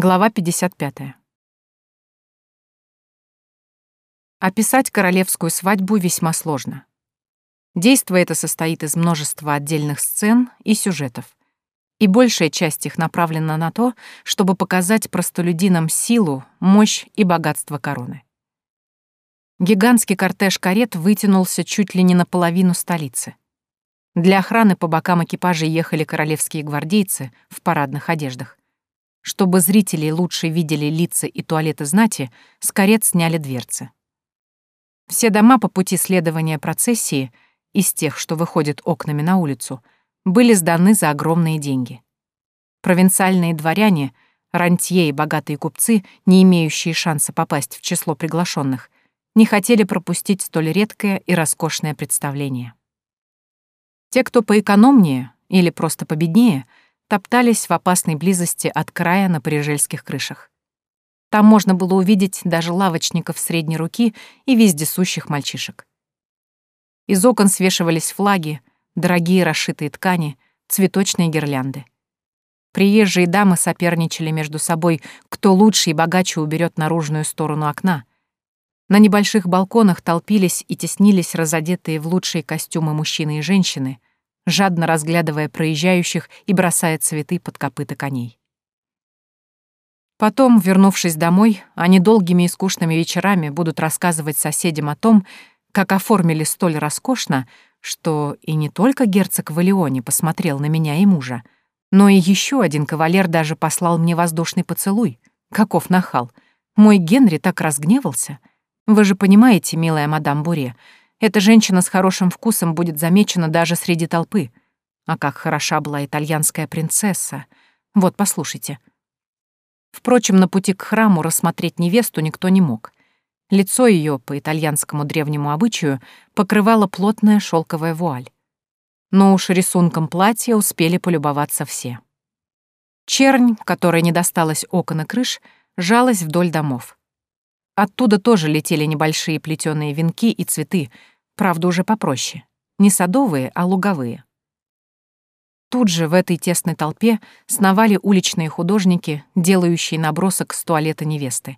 Глава 55. Описать королевскую свадьбу весьма сложно. Действо это состоит из множества отдельных сцен и сюжетов, и большая часть их направлена на то, чтобы показать простолюдинам силу, мощь и богатство короны. Гигантский кортеж карет вытянулся чуть ли не наполовину столицы. Для охраны по бокам экипажа ехали королевские гвардейцы в парадных одеждах. Чтобы зрители лучше видели лица и туалеты знати, с карет сняли дверцы. Все дома по пути следования процессии, из тех, что выходят окнами на улицу, были сданы за огромные деньги. Провинциальные дворяне, рантье и богатые купцы, не имеющие шанса попасть в число приглашенных, не хотели пропустить столь редкое и роскошное представление. Те, кто поэкономнее или просто победнее — топтались в опасной близости от края на парижельских крышах. Там можно было увидеть даже лавочников средней руки и вездесущих мальчишек. Из окон свешивались флаги, дорогие расшитые ткани, цветочные гирлянды. Приезжие дамы соперничали между собой, кто лучше и богаче уберет наружную сторону окна. На небольших балконах толпились и теснились разодетые в лучшие костюмы мужчины и женщины, жадно разглядывая проезжающих и бросая цветы под копыта коней. Потом, вернувшись домой, они долгими и скучными вечерами будут рассказывать соседям о том, как оформили столь роскошно, что и не только герцог Валиони посмотрел на меня и мужа, но и еще один кавалер даже послал мне воздушный поцелуй. Каков нахал! Мой Генри так разгневался. Вы же понимаете, милая мадам Буре, эта женщина с хорошим вкусом будет замечена даже среди толпы. А как хороша была итальянская принцесса. Вот, послушайте. Впрочем, на пути к храму рассмотреть невесту никто не мог. Лицо ее, по итальянскому древнему обычаю, покрывала плотная шелковая вуаль. Но уж рисунком платья успели полюбоваться все. Чернь, которая не досталась окон и крыш, жалась вдоль домов. Оттуда тоже летели небольшие плетеные венки и цветы, правда, уже попроще. Не садовые, а луговые. Тут же в этой тесной толпе сновали уличные художники, делающие набросок с туалета невесты.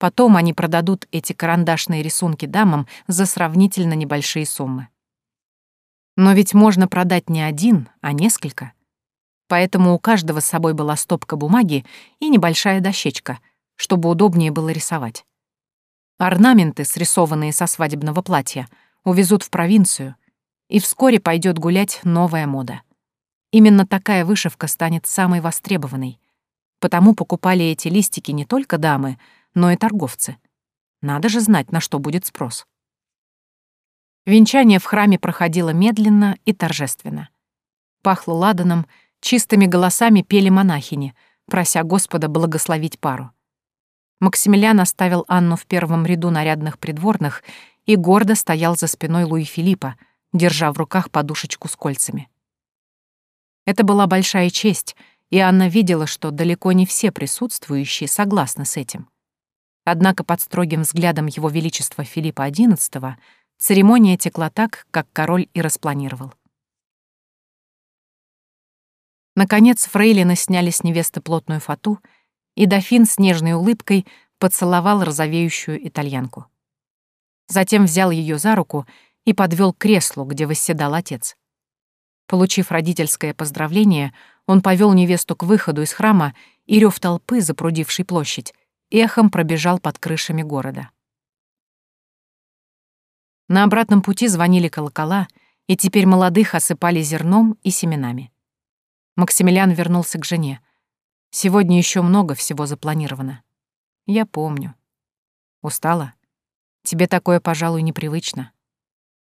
Потом они продадут эти карандашные рисунки дамам за сравнительно небольшие суммы. Но ведь можно продать не один, а несколько. Поэтому у каждого с собой была стопка бумаги и небольшая дощечка, чтобы удобнее было рисовать. Орнаменты, срисованные со свадебного платья, увезут в провинцию, и вскоре пойдет гулять новая мода. Именно такая вышивка станет самой востребованной. Потому покупали эти листики не только дамы, но и торговцы. Надо же знать, на что будет спрос. Венчание в храме проходило медленно и торжественно. Пахло ладаном, чистыми голосами пели монахини, прося Господа благословить пару. Максимилиан оставил Анну в первом ряду нарядных придворных и гордо стоял за спиной Луи Филиппа, держа в руках подушечку с кольцами. Это была большая честь, и Анна видела, что далеко не все присутствующие согласны с этим. Однако под строгим взглядом Его Величества Филиппа XI церемония текла так, как король и распланировал. Наконец фрейлины сняли с невесты плотную фату — и дофин с нежной улыбкой поцеловал розовеющую итальянку. Затем взял ее за руку и подвел к креслу, где восседал отец. Получив родительское поздравление, он повел невесту к выходу из храма, и рев толпы, запрудившей площадь, эхом пробежал под крышами города. На обратном пути звонили колокола, и теперь молодых осыпали зерном и семенами. Максимилиан вернулся к жене. Сегодня еще много всего запланировано. Я помню. Устала? Тебе такое, пожалуй, непривычно.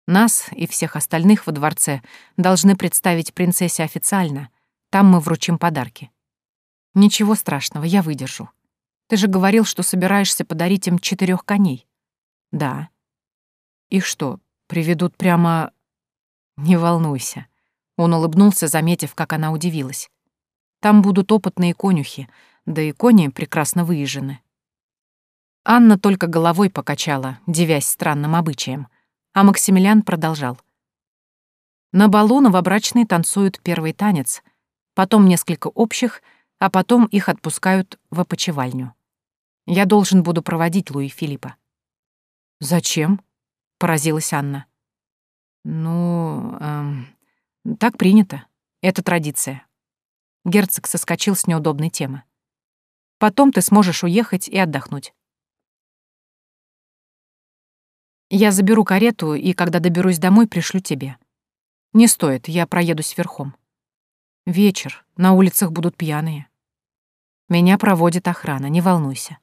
Нас и всех остальных во дворце должны представить принцессе официально. Там мы вручим подарки. Ничего страшного, я выдержу. Ты же говорил, что собираешься подарить им четырех коней. Да. Их что, приведут прямо... Не волнуйся. Он улыбнулся, заметив, как она удивилась. Там будут опытные конюхи, да и кони прекрасно выезжены. Анна только головой покачала, девясь странным обычаям, а Максимилиан продолжал. На балу новобрачные танцуют первый танец, потом несколько общих, а потом их отпускают в опочивальню. Я должен буду проводить Луи Филиппа. «Зачем?» — поразилась Анна. «Ну, эм, так принято. Это традиция». Герцог соскочил с неудобной темы. «Потом ты сможешь уехать и отдохнуть». «Я заберу карету, и когда доберусь домой, пришлю тебе. Не стоит, я проедусь верхом. Вечер, на улицах будут пьяные. Меня проводит охрана, не волнуйся».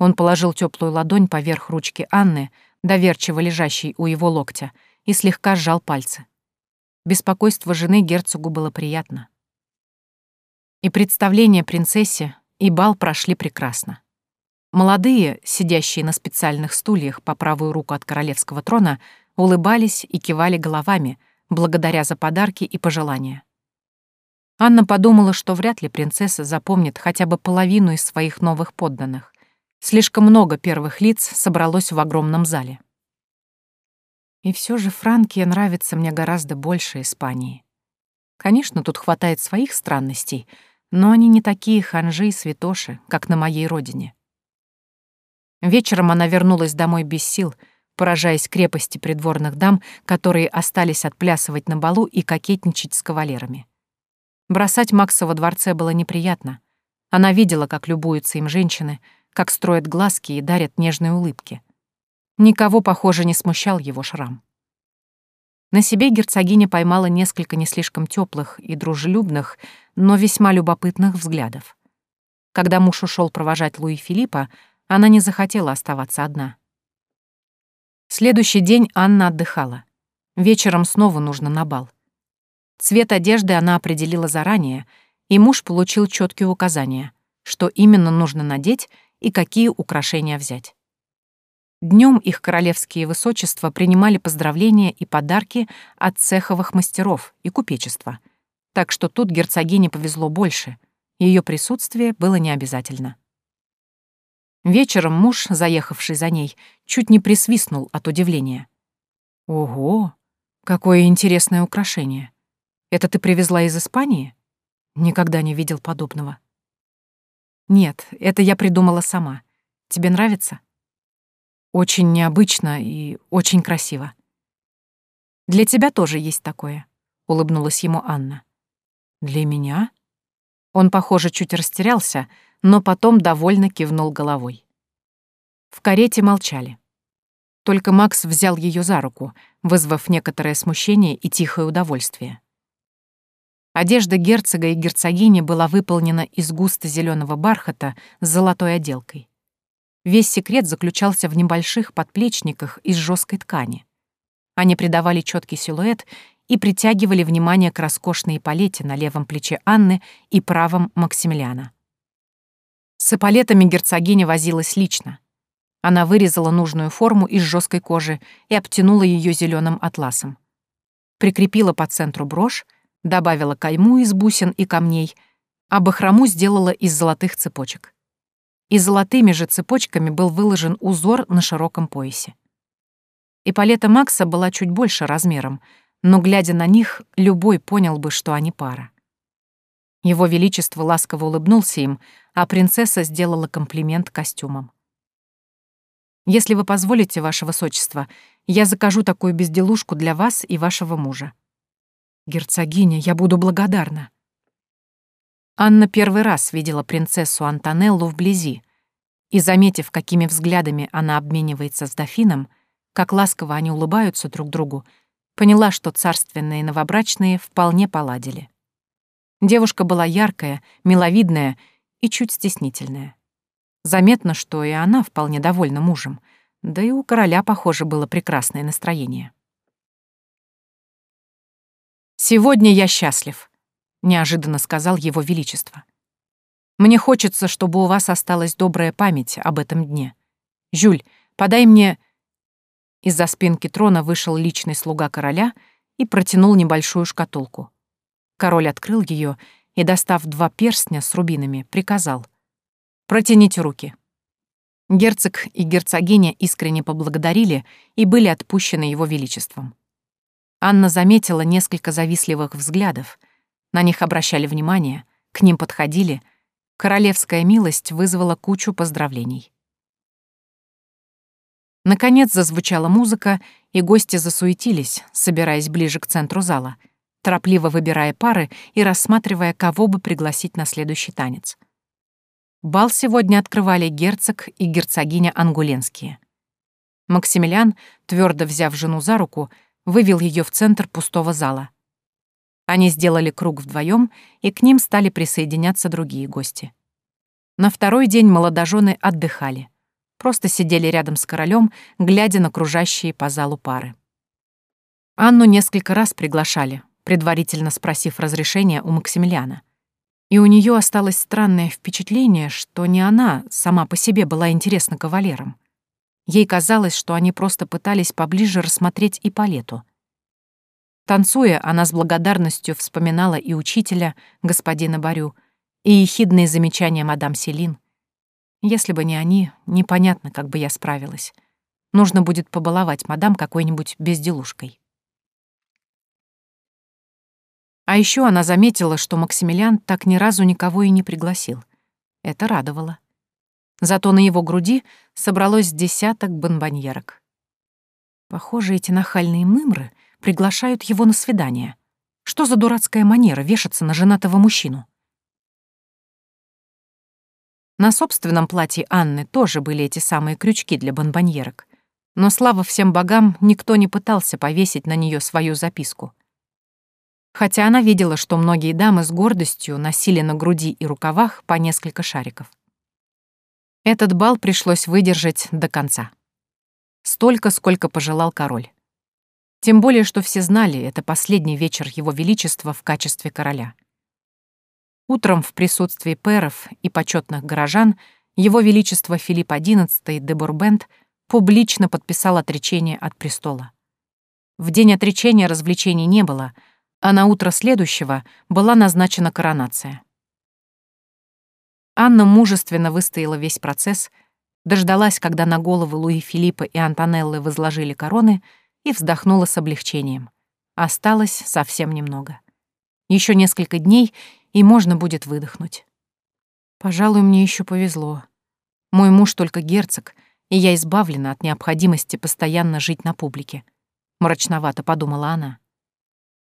Он положил теплую ладонь поверх ручки Анны, доверчиво лежащей у его локтя, и слегка сжал пальцы. Беспокойство жены герцогу было приятно. И представление принцессе, и бал прошли прекрасно. Молодые, сидящие на специальных стульях по правую руку от королевского трона, улыбались и кивали головами, благодаря за подарки и пожелания. Анна подумала, что вряд ли принцесса запомнит хотя бы половину из своих новых подданных. Слишком много первых лиц собралось в огромном зале. И все же Франкия нравится мне гораздо больше Испании. Конечно, тут хватает своих странностей, но они не такие ханжи и святоши, как на моей родине. Вечером она вернулась домой без сил, поражаясь крепости придворных дам, которые остались отплясывать на балу и кокетничать с кавалерами. Бросать Макса во дворце было неприятно. Она видела, как любуются им женщины, как строят глазки и дарят нежные улыбки. Никого, похоже, не смущал его шрам. На себе герцогиня поймала несколько не слишком теплых и дружелюбных, но весьма любопытных взглядов. Когда муж ушел провожать Луи Филиппа, она не захотела оставаться одна. Следующий день Анна отдыхала. Вечером снова нужно на бал. Цвет одежды она определила заранее, и муж получил четкие указания, что именно нужно надеть и какие украшения взять. Днем их королевские высочества принимали поздравления и подарки от цеховых мастеров и купечества. Так что тут герцогине повезло больше. Ее присутствие было необязательно. Вечером муж, заехавший за ней, чуть не присвистнул от удивления. «Ого, какое интересное украшение! Это ты привезла из Испании? Никогда не видел подобного». «Нет, это я придумала сама. Тебе нравится?» Очень необычно и очень красиво. Для тебя тоже есть такое, улыбнулась ему Анна. Для меня? Он, похоже, чуть растерялся, но потом довольно кивнул головой. В карете молчали. Только Макс взял ее за руку, вызвав некоторое смущение и тихое удовольствие. Одежда герцога и герцогини была выполнена из густо зеленого бархата с золотой отделкой. Весь секрет заключался в небольших подплечниках из жесткой ткани. Они придавали четкий силуэт и притягивали внимание к роскошной палете на левом плече Анны и правом Максимилиана. С эполетами герцогиня возилась лично. Она вырезала нужную форму из жесткой кожи и обтянула ее зеленым атласом. Прикрепила по центру брошь, добавила кайму из бусин и камней, а бахрому сделала из золотых цепочек и золотыми же цепочками был выложен узор на широком поясе. И палета Макса была чуть больше размером, но, глядя на них, любой понял бы, что они пара. Его Величество ласково улыбнулся им, а принцесса сделала комплимент костюмам. «Если вы позволите, ваше высочество, я закажу такую безделушку для вас и вашего мужа». «Герцогиня, я буду благодарна», Анна первый раз видела принцессу Антонеллу вблизи, и, заметив, какими взглядами она обменивается с дофином, как ласково они улыбаются друг другу, поняла, что царственные новобрачные вполне поладили. Девушка была яркая, миловидная и чуть стеснительная. Заметно, что и она вполне довольна мужем, да и у короля, похоже, было прекрасное настроение. «Сегодня я счастлив», — неожиданно сказал его величество. «Мне хочется, чтобы у вас осталась добрая память об этом дне. Жюль, подай мне...» Из-за спинки трона вышел личный слуга короля и протянул небольшую шкатулку. Король открыл ее и, достав два перстня с рубинами, приказал. «Протяните руки». Герцог и герцогиня искренне поблагодарили и были отпущены его величеством. Анна заметила несколько завистливых взглядов — на них обращали внимание, к ним подходили, королевская милость вызвала кучу поздравлений. Наконец зазвучала музыка, и гости засуетились, собираясь ближе к центру зала, торопливо выбирая пары и рассматривая, кого бы пригласить на следующий танец. Бал сегодня открывали герцог и герцогиня Ангуленские. Максимилиан, твердо взяв жену за руку, вывел ее в центр пустого зала. Они сделали круг вдвоем, и к ним стали присоединяться другие гости. На второй день молодожены отдыхали — просто сидели рядом с королем, глядя на кружащие по залу пары. Анну несколько раз приглашали, предварительно спросив разрешения у Максимилиана. И у нее осталось странное впечатление, что не она сама по себе была интересна кавалерам. Ей казалось, что они просто пытались поближе рассмотреть и палету. Танцуя, она с благодарностью вспоминала и учителя, господина Барю, и ехидные замечания мадам Селин — если бы не они, непонятно, как бы я справилась. Нужно будет побаловать мадам какой-нибудь безделушкой. А еще она заметила, что Максимилиан так ни разу никого и не пригласил. Это радовало. Зато на его груди собралось десяток бонбоньерок. Похоже, эти нахальные мымры приглашают его на свидание. Что за дурацкая манера вешаться на женатого мужчину? На собственном платье Анны тоже были эти самые крючки для бонбоньерок. Но, слава всем богам, никто не пытался повесить на нее свою записку. Хотя она видела, что многие дамы с гордостью носили на груди и рукавах по несколько шариков. Этот бал пришлось выдержать до конца. Столько, сколько пожелал король. Тем более, что все знали, это последний вечер его величества в качестве короля — Утром в присутствии пэров и почетных горожан его Величество Филипп XI де Бурбент публично подписал отречение от престола. В день отречения развлечений не было, а на утро следующего была назначена коронация. Анна мужественно выстояла весь процесс, дождалась, когда на головы Луи Филиппа и Антонеллы возложили короны, и вздохнула с облегчением. Осталось совсем немного. Еще несколько дней, и можно будет выдохнуть. Пожалуй, мне еще повезло. Мой муж только герцог, и я избавлена от необходимости постоянно жить на публике. Мрачновато подумала она.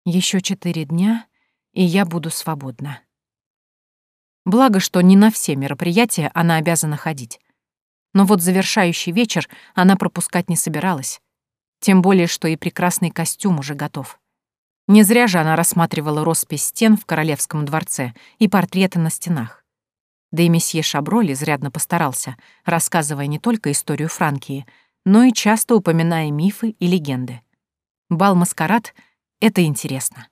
Еще четыре дня, и я буду свободна. Благо, что не на все мероприятия она обязана ходить. Но вот завершающий вечер она пропускать не собиралась. Тем более, что и прекрасный костюм уже готов. Не зря же она рассматривала роспись стен в королевском дворце и портреты на стенах. Да и месье Шаброли изрядно постарался, рассказывая не только историю Франкии, но и часто упоминая мифы и легенды. Бал-маскарад — это интересно.